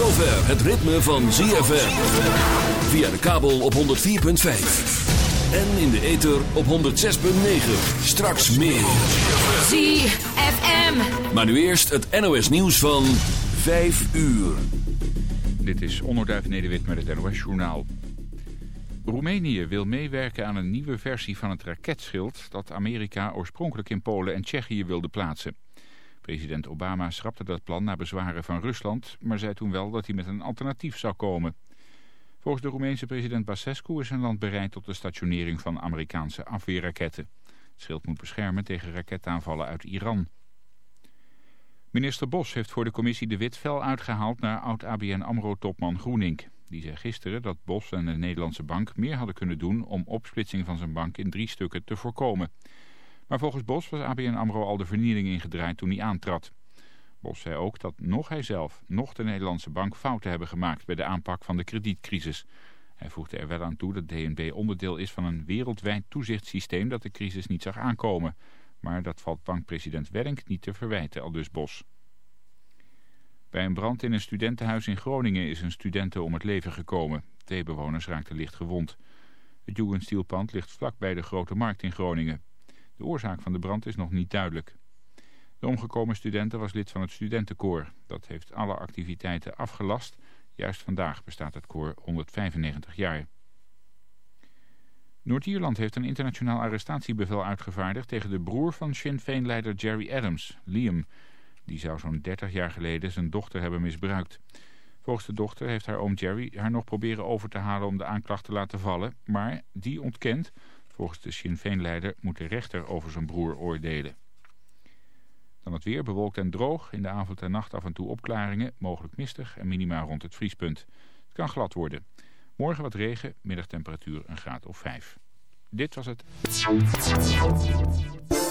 Zover het ritme van ZFM. Via de kabel op 104.5. En in de ether op 106.9. Straks meer. ZFM. Maar nu eerst het NOS nieuws van 5 uur. Dit is Onderduif Nederwit met het NOS Journaal. Roemenië wil meewerken aan een nieuwe versie van het raketschild... dat Amerika oorspronkelijk in Polen en Tsjechië wilde plaatsen. President Obama schrapte dat plan na bezwaren van Rusland... maar zei toen wel dat hij met een alternatief zou komen. Volgens de Roemeense president Basescu is zijn land bereid tot de stationering van Amerikaanse afweerraketten. Het schild moet beschermen tegen raketaanvallen uit Iran. Minister Bos heeft voor de commissie De Wit fel uitgehaald naar oud-ABN AMRO-topman Groening. Die zei gisteren dat Bos en de Nederlandse bank meer hadden kunnen doen om opsplitsing van zijn bank in drie stukken te voorkomen. Maar volgens Bos was ABN AMRO al de vernieling ingedraaid toen hij aantrad. Bos zei ook dat nog hij zelf, nog de Nederlandse bank fouten hebben gemaakt bij de aanpak van de kredietcrisis. Hij voegde er wel aan toe dat DNB onderdeel is van een wereldwijd toezichtssysteem dat de crisis niet zag aankomen. Maar dat valt bankpresident Werink niet te verwijten, aldus Bos. Bij een brand in een studentenhuis in Groningen is een studente om het leven gekomen. Twee bewoners raakten licht gewond. Het Jugendstilpand ligt vlak bij de Grote Markt in Groningen. De oorzaak van de brand is nog niet duidelijk. De omgekomen studente was lid van het studentenkoor. Dat heeft alle activiteiten afgelast. Juist vandaag bestaat het koor 195 jaar. Noord-Ierland heeft een internationaal arrestatiebevel uitgevaardigd tegen de broer van Sinn Féin-leider Jerry Adams, Liam. Die zou zo'n 30 jaar geleden zijn dochter hebben misbruikt. Volgens de dochter heeft haar oom Jerry haar nog proberen over te halen om de aanklacht te laten vallen, maar die ontkent. Volgens de Sinn Féin-leider moet de rechter over zijn broer oordelen. Dan het weer bewolkt en droog. In de avond en nacht af en toe opklaringen, mogelijk mistig en minima rond het vriespunt. Het kan glad worden. Morgen wat regen, middagtemperatuur een graad of 5. Dit was het.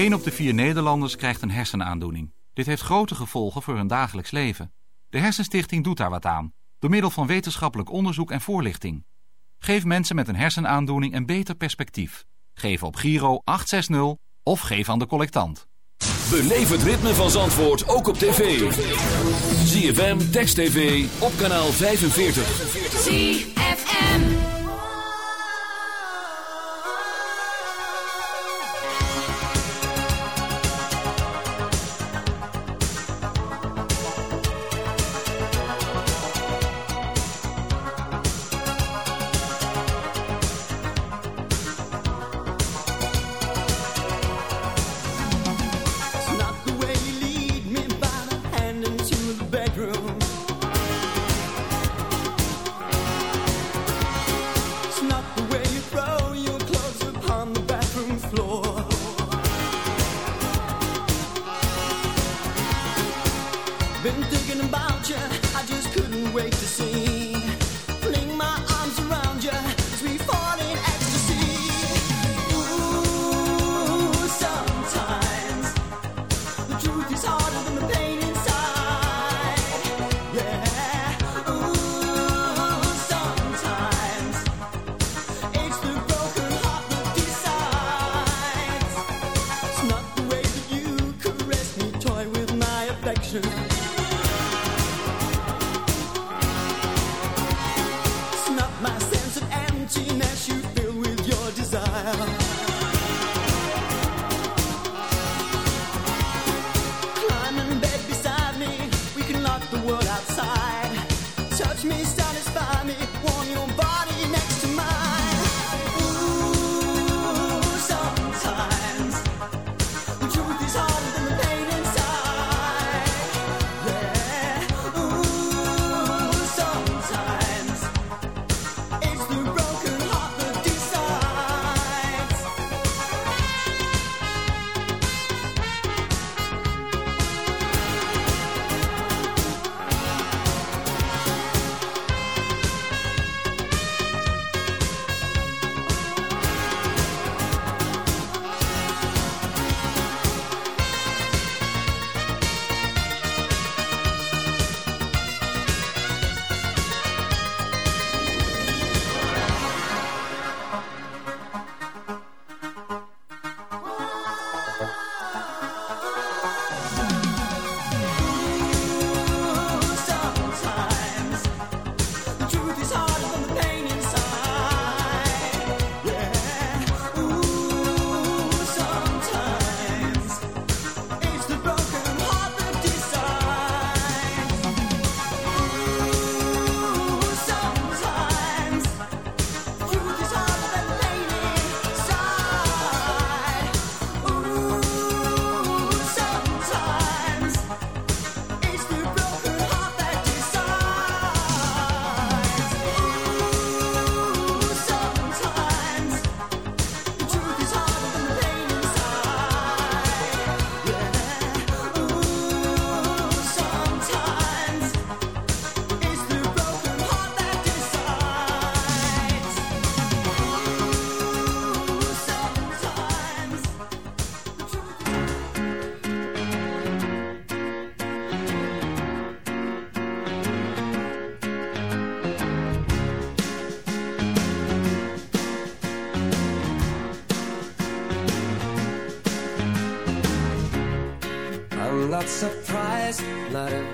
1 op de vier Nederlanders krijgt een hersenaandoening. Dit heeft grote gevolgen voor hun dagelijks leven. De Hersenstichting doet daar wat aan, door middel van wetenschappelijk onderzoek en voorlichting. Geef mensen met een hersenaandoening een beter perspectief. Geef op Giro 860 of geef aan de collectant. Beleef het ritme van Zandvoort ook op tv. ZFM, Text TV, op kanaal 45. ZFM.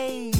Hey.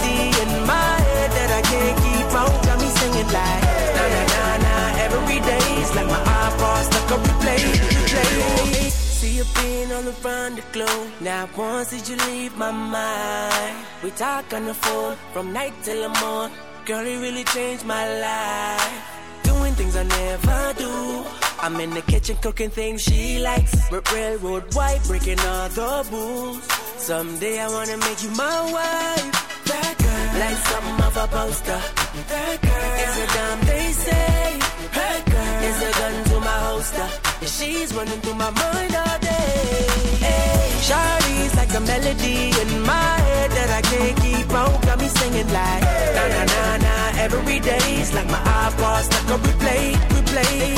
melody in my head that I can't keep on. Got me singing like na na na na every day's like my iPod stuck on replay, replay. See you being all around the globe. Now once did you leave my mind? We talk on the phone from night till the morning. Girl, it really changed my life. Doing things I never do. I'm in the kitchen cooking things she likes. R- railroad white, breaking all the rules. Someday I wanna make you my wife. Like something of a poster. That girl, it's a damn they say. That girl, is a gun to my holster. She's running through my mind all day. Hey, Shawty's like a melody in my head that I can't keep on. Got me singing like na na na na day's like my iPod stuck on replay, replay.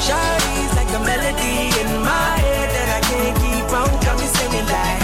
Shawty's like a melody in my head that I can't keep on. Got me singing like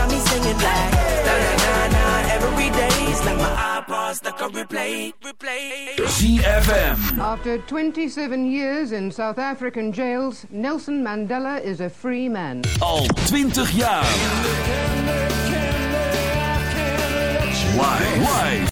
Got singing like na na na na every day's like my iPod stuck on replay, replay. ZFM. After 27 years in South African jails, Nelson Mandela is a free man. Al 20 jaar. Live. Live.